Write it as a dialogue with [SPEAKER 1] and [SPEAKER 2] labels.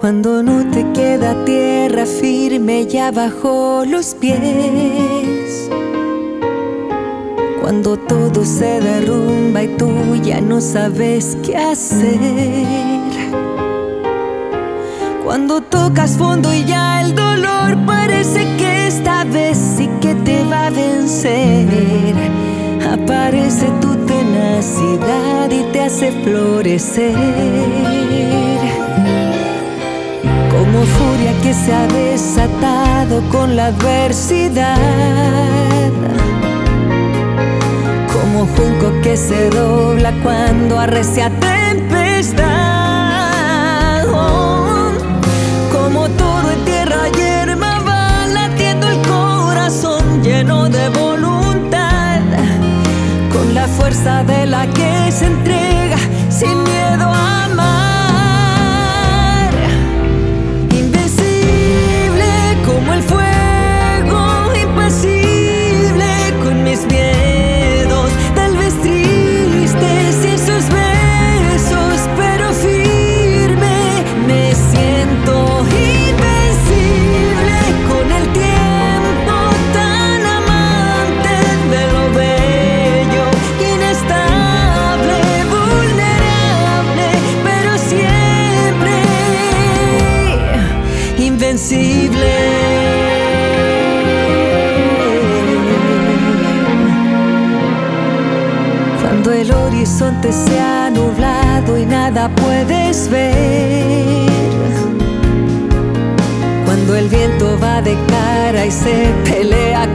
[SPEAKER 1] Cuando no te queda tierra firme ya bajo los pies. Cuando todo se derrumba y tú ya no sabes qué hacer. Cuando tocas fondo y ya el dolor parece que esta vez sí que te va a vencer. Aparece tu tenacidad y te hace florecer que se ha desatado con la adversidad, como junco que se dobla cuando arrecia tempestad, como todo en tierra yerma va latiendo el corazón lleno de voluntad, con la fuerza de la que se entrega horizonte se ha nublado y nada puedes ver. Cuando el viento va de cara y se pelea